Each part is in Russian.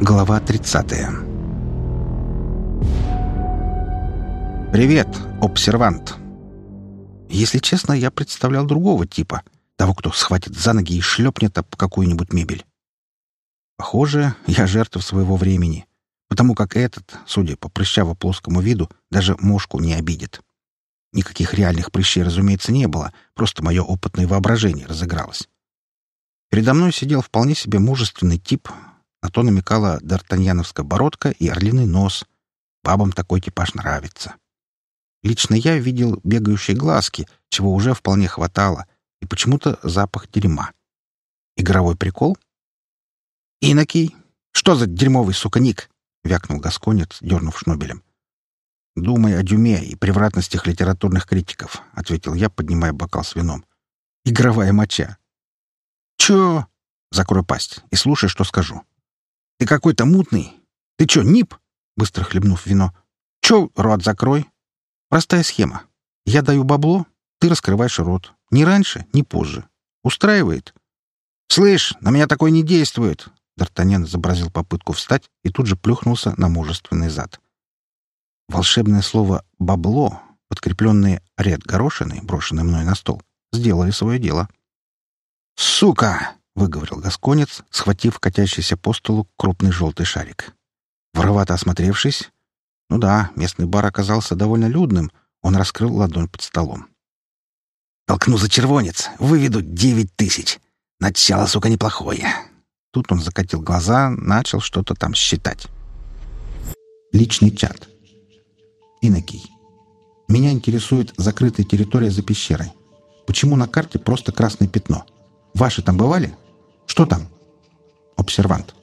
Глава 30 «Привет, обсервант!» Если честно, я представлял другого типа, того, кто схватит за ноги и шлепнет об какую-нибудь мебель. Похоже, я жертва своего времени, потому как этот, судя по прыщаво-плоскому виду, даже мошку не обидит. Никаких реальных прыщей, разумеется, не было, просто мое опытное воображение разыгралось. Передо мной сидел вполне себе мужественный тип, на то намекала д'Артаньяновская бородка и орлиный нос. Бабам такой типаж нравится. Лично я видел бегающие глазки, чего уже вполне хватало, и почему-то запах дерьма. Игровой прикол? «Инокий! Что за дерьмовый сука ник?» — вякнул Гасконец, дернув шнобелем. «Думай о дюме и превратностях литературных критиков», — ответил я, поднимая бокал с вином. «Игровая моча». «Чё?» «Закрой пасть и слушай, что скажу. Ты какой-то мутный. Ты чё, нип?» Быстро хлебнув вино. «Чё, рот закрой?» «Простая схема. Я даю бабло, ты раскрываешь рот. Ни раньше, ни позже. Устраивает?» «Слышь, на меня такое не действует!» Д'Артаньян изобразил попытку встать и тут же плюхнулся на мужественный зад. Волшебное слово «бабло», подкрепленное ряд горошины, брошенной мной на стол, сделали свое дело. «Сука!» — выговорил Гасконец, схватив катящийся по столу крупный желтый шарик. Воровато осмотревшись, ну да, местный бар оказался довольно людным, он раскрыл ладонь под столом. «Толкну за червонец, выведу девять тысяч. Начало, сука, неплохое». Тут он закатил глаза, начал что-то там считать. Личный чат. Инокий. Меня интересует закрытая территория за пещерой. Почему на карте просто красное пятно? Ваши там бывали? Что там? Обсервант.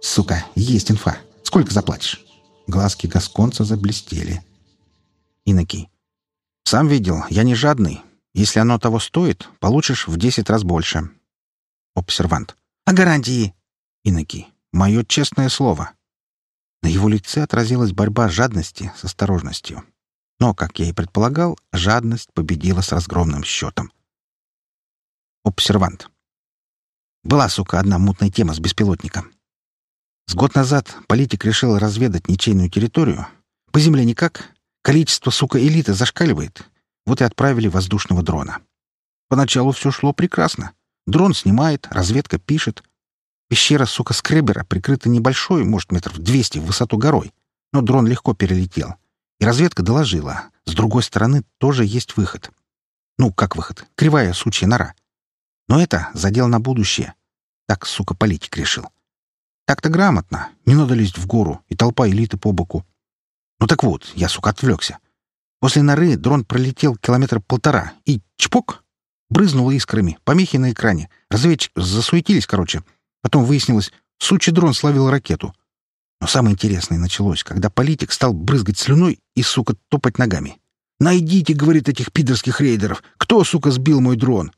Сука, есть инфа. Сколько заплатишь? Глазки Гасконца заблестели. Инокий. Сам видел, я не жадный. Если оно того стоит, получишь в десять раз больше. Обсервант. А гарантии? Инокий. Мое честное слово. На его лице отразилась борьба жадности с осторожностью. Но, как я и предполагал, жадность победила с разгромным счетом. Обсервант. Была, сука, одна мутная тема с беспилотником. С год назад политик решил разведать ничейную территорию. По земле никак. Количество, сука, элиты зашкаливает. Вот и отправили воздушного дрона. Поначалу все шло прекрасно. Дрон снимает, разведка пишет — Пещера, сука, скребера прикрыта небольшой, может, метров двести в высоту горой, но дрон легко перелетел. И разведка доложила. С другой стороны тоже есть выход. Ну, как выход? Кривая сучья нора. Но это задел на будущее. Так, сука, политик решил. Так-то грамотно. Не надо лезть в гору, и толпа элиты по боку. Ну так вот, я, сука, отвлекся. После норы дрон пролетел километр полтора, и чпок! Брызнуло искрами, помехи на экране. Разведчики засуетились, короче — Потом выяснилось, сучий дрон славил ракету. Но самое интересное началось, когда политик стал брызгать слюной и, сука, топать ногами. «Найдите, — говорит, — этих пидорских рейдеров! Кто, сука, сбил мой дрон?»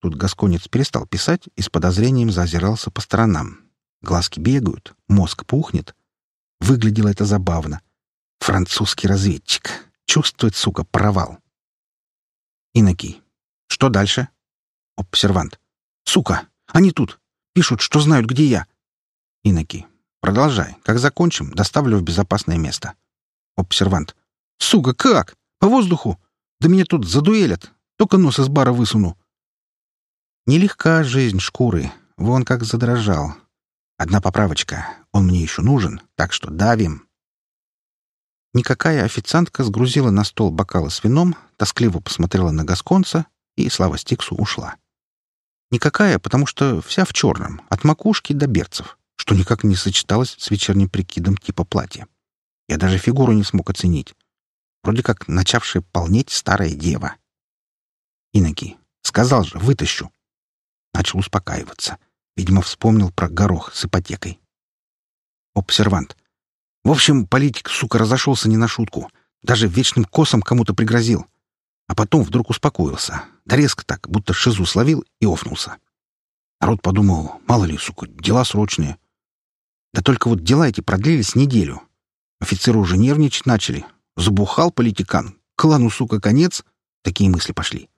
Тут Гасконец перестал писать и с подозрением заозирался по сторонам. Глазки бегают, мозг пухнет. Выглядело это забавно. Французский разведчик. Чувствует, сука, провал. Инокий. Что дальше? Обсервант. Сука, они тут. Пишут, что знают, где я. Иноки. Продолжай. Как закончим, доставлю в безопасное место. Обсервант. Сука, как? По воздуху? Да меня тут задуэлят. Только нос из бара высуну. Нелегка жизнь шкуры. Вон как задрожал. Одна поправочка. Он мне еще нужен, так что давим. Никакая официантка сгрузила на стол бокалы с вином, тоскливо посмотрела на Гасконца и, слава Стиксу, ушла. Никакая, потому что вся в черном, от макушки до берцев, что никак не сочеталось с вечерним прикидом типа платья. Я даже фигуру не смог оценить. Вроде как начавшая полнеть старая дева. Иноки. Сказал же, вытащу. Начал успокаиваться. Видимо, вспомнил про горох с ипотекой. Обсервант. В общем, политик, сука, разошелся не на шутку. Даже вечным косом кому-то пригрозил. А потом вдруг успокоился. Да резко так, будто шизу словил и офнулся. Народ подумал, мало ли, сука, дела срочные. Да только вот дела эти продлились неделю. Офицеры уже нервничать начали. Забухал политикан. Клану, сука, конец. Такие мысли пошли.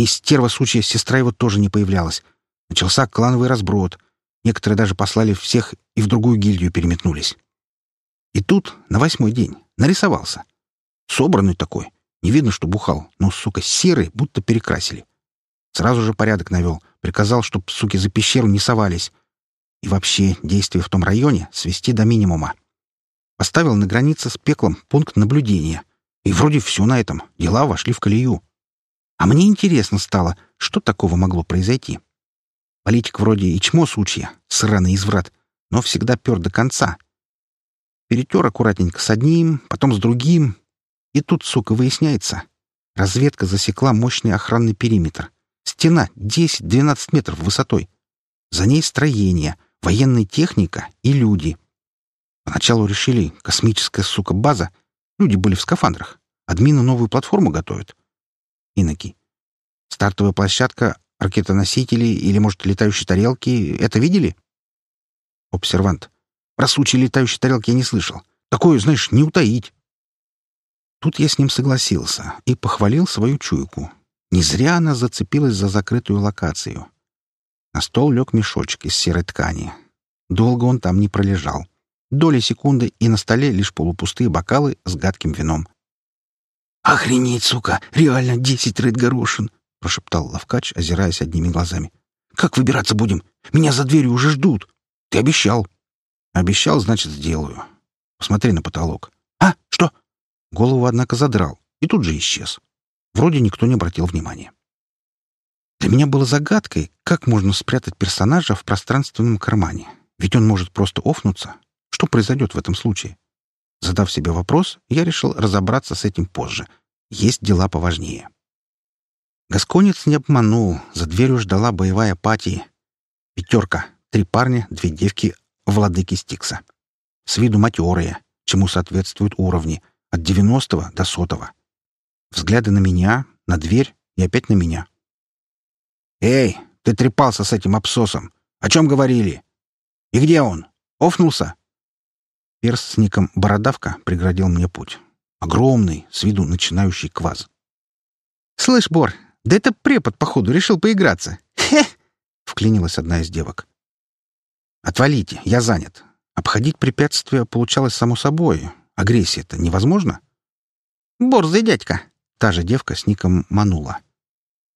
И стерва сучья сестра его тоже не появлялась. Начался клановый разброд. Некоторые даже послали всех и в другую гильдию переметнулись. И тут, на восьмой день, нарисовался. Собранный такой. Не видно, что бухал, но, сука, серый, будто перекрасили. Сразу же порядок навел. Приказал, чтоб, суки, за пещеру не совались. И вообще действия в том районе свести до минимума. Поставил на границе с пеклом пункт наблюдения. И вроде все на этом. Дела вошли в колею. А мне интересно стало, что такого могло произойти. Политик вроде и чмо сучья, сраный изврат, но всегда пер до конца. Перетер аккуратненько с одним, потом с другим. И тут, сука, выясняется. Разведка засекла мощный охранный периметр. Стена 10-12 метров высотой. За ней строение, военная техника и люди. Поначалу решили, космическая, сука, база. Люди были в скафандрах. Админы новую платформу готовят. Иноки. Стартовая площадка, ракетоносители или, может, летающие тарелки — это видели? Обсервант. Про случай летающей тарелки я не слышал. Такое, знаешь, не утаить. Тут я с ним согласился и похвалил свою чуйку. Не зря она зацепилась за закрытую локацию. На стол лег мешочек из серой ткани. Долго он там не пролежал. Доли секунды, и на столе лишь полупустые бокалы с гадким вином. «Охренеть, сука! Реально десять рыд-горошин!» — прошептал Лавкач, озираясь одними глазами. «Как выбираться будем? Меня за дверью уже ждут. Ты обещал». «Обещал, значит, сделаю. Посмотри на потолок». «А? Что?» Голову, однако, задрал и тут же исчез. Вроде никто не обратил внимания. Для меня было загадкой, как можно спрятать персонажа в пространственном кармане. Ведь он может просто офнуться. Что произойдет в этом случае? Задав себе вопрос, я решил разобраться с этим позже. Есть дела поважнее. Гасконец не обманул. За дверью ждала боевая пати. Пятерка. Три парня, две девки, владыки Стикса. С виду матерые, чему соответствуют уровни. От девяностого до сотого. Взгляды на меня, на дверь и опять на меня. «Эй, ты трепался с этим абсосом. О чем говорили? И где он? Офнулся?» Перс с ником Бородавка преградил мне путь. Огромный, с виду начинающий кваз. «Слышь, Бор, да это препод, походу, решил поиграться. Хе!» — вклинилась одна из девок. «Отвалите, я занят. Обходить препятствия получалось само собой. Агрессия-то невозможно?» «Борзый дядька!» Та же девка с ником манула.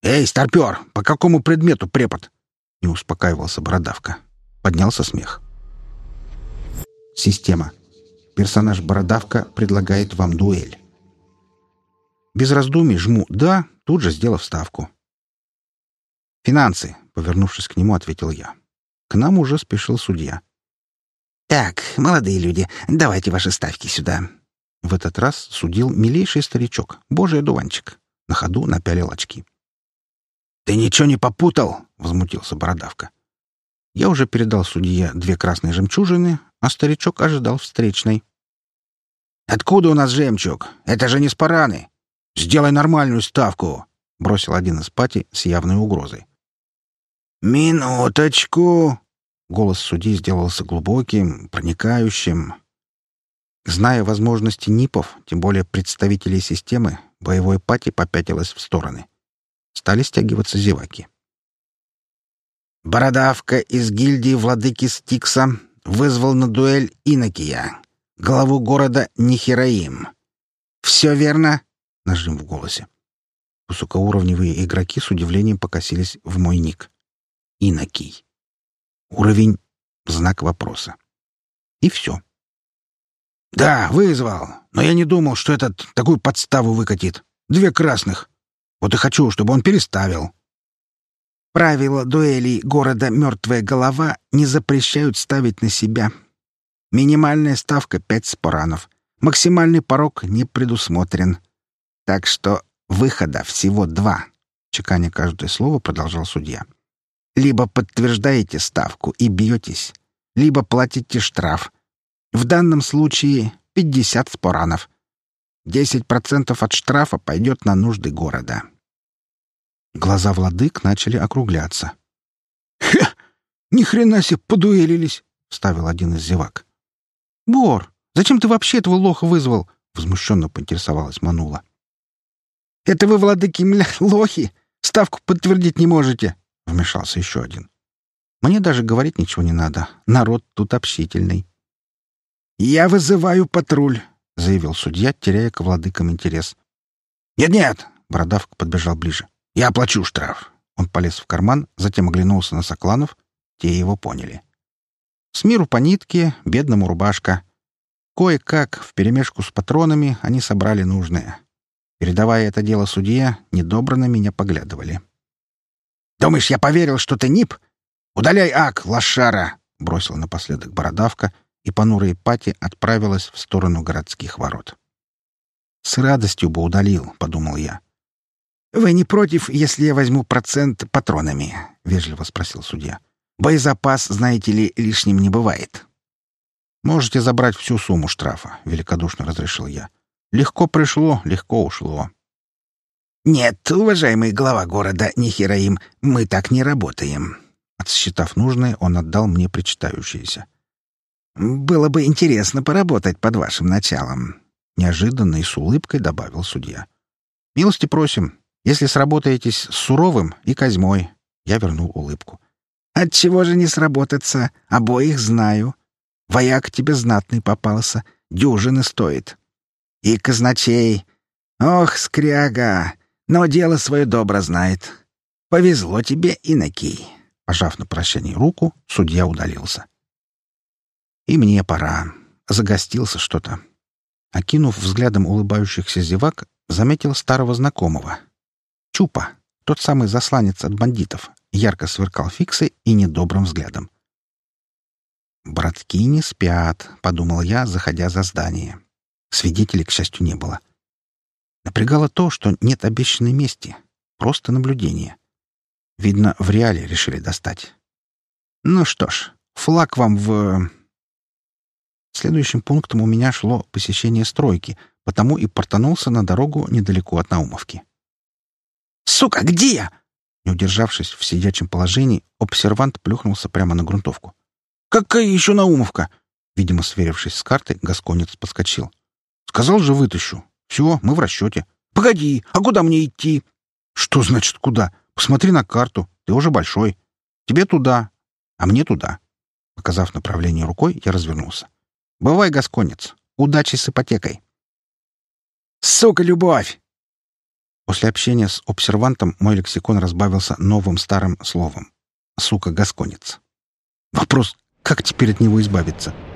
«Эй, старпер, по какому предмету препод?» Не успокаивался Бородавка. Поднялся смех. Система. Персонаж Бородавка предлагает вам дуэль. Без раздумий жму «да», тут же сделав ставку. «Финансы», — повернувшись к нему, ответил я. К нам уже спешил судья. «Так, молодые люди, давайте ваши ставки сюда». В этот раз судил милейший старичок, божий одуванчик. На ходу напялил очки. «Ты ничего не попутал?» — возмутился Бородавка. Я уже передал судье две красные жемчужины, а старичок ожидал встречной. «Откуда у нас жемчуг? Это же не спараны! Сделай нормальную ставку!» — бросил один из пати с явной угрозой. «Минуточку!» — голос судьи сделался глубоким, проникающим. Зная возможности НИПов, тем более представителей системы, боевой пати попятилась в стороны. Стали стягиваться зеваки. «Бородавка из гильдии владыки Стикса вызвал на дуэль Инокия, главу города Нихераим. Все верно?» — нажим в голосе. Высокоуровневые игроки с удивлением покосились в мой ник. Инокий. Уровень — знак вопроса. И все. «Да, вызвал. Но я не думал, что этот такую подставу выкатит. Две красных. Вот и хочу, чтобы он переставил». Правила дуэлей города «Мертвая голова» не запрещают ставить на себя. Минимальная ставка — пять споранов. Максимальный порог не предусмотрен. Так что выхода всего два. Чеканя каждое слово, продолжал судья. Либо подтверждаете ставку и бьетесь, либо платите штраф, в данном случае 50 споранов. 10% от штрафа пойдет на нужды города. Глаза владык начали округляться. «Хе! Ни хрена себе подуэлились!» — вставил один из зевак. «Бор, зачем ты вообще этого лоха вызвал?» — возмущенно поинтересовалась Манула. «Это вы, владыки, мля, лохи! Ставку подтвердить не можете!» — вмешался еще один. Мне даже говорить ничего не надо. Народ тут общительный. «Я вызываю патруль», — заявил судья, теряя к владыкам интерес. «Нет-нет!» — Бородавка подбежал ближе. «Я оплачу штраф». Он полез в карман, затем оглянулся на Сокланов. Те его поняли. С миру по нитке, бедному рубашка. Кое-как, вперемешку с патронами, они собрали нужное. Передавая это дело судье, недобро на меня поглядывали. «Думаешь, я поверил, что ты НИП? Удаляй ак, лошара!» — бросил напоследок бородавка, и понурая Пати отправилась в сторону городских ворот. «С радостью бы удалил», — подумал я. «Вы не против, если я возьму процент патронами?» — вежливо спросил судья. «Боезапас, знаете ли, лишним не бывает». «Можете забрать всю сумму штрафа», — великодушно разрешил я. «Легко пришло, легко ушло». «Нет, уважаемый глава города Нихераим, мы так не работаем». Отсчитав нужное, он отдал мне причитающееся. «Было бы интересно поработать под вашим началом», — неожиданно и с улыбкой добавил судья. «Милости просим. Если сработаетесь с Суровым и Козьмой». Я вернул улыбку. «Отчего же не сработаться? Обоих знаю. Вояк тебе знатный попался, дюжины стоит. И казначей. Ох, скряга, но дело свое добро знает. Повезло тебе, инокий». Пожав на прощание руку, судья удалился. И мне пора. Загостился что-то. Окинув взглядом улыбающихся зевак, заметил старого знакомого. Чупа, тот самый засланец от бандитов, ярко сверкал фиксой и недобрым взглядом. «Братки не спят», — подумал я, заходя за здание. Свидетелей, к счастью, не было. Напрягало то, что нет обещанной мести, просто наблюдение. Видно, в реале решили достать. Ну что ж, флаг вам в... Следующим пунктом у меня шло посещение стройки, потому и портанулся на дорогу недалеко от Наумовки. «Сука, где я?» Не удержавшись в сидячем положении, обсервант плюхнулся прямо на грунтовку. «Какая еще Наумовка?» Видимо, сверившись с картой, Гасконец подскочил. «Сказал же, вытащу. Все, мы в расчете». «Погоди, а куда мне идти?» «Что значит куда? Посмотри на карту. Ты уже большой. Тебе туда, а мне туда». Показав направление рукой, я развернулся. Бывай, гасконец. Удачи с ипотекой. Сука, любовь! После общения с обсервантом мой лексикон разбавился новым старым словом. Сука, гасконец. Вопрос, как теперь от него избавиться? —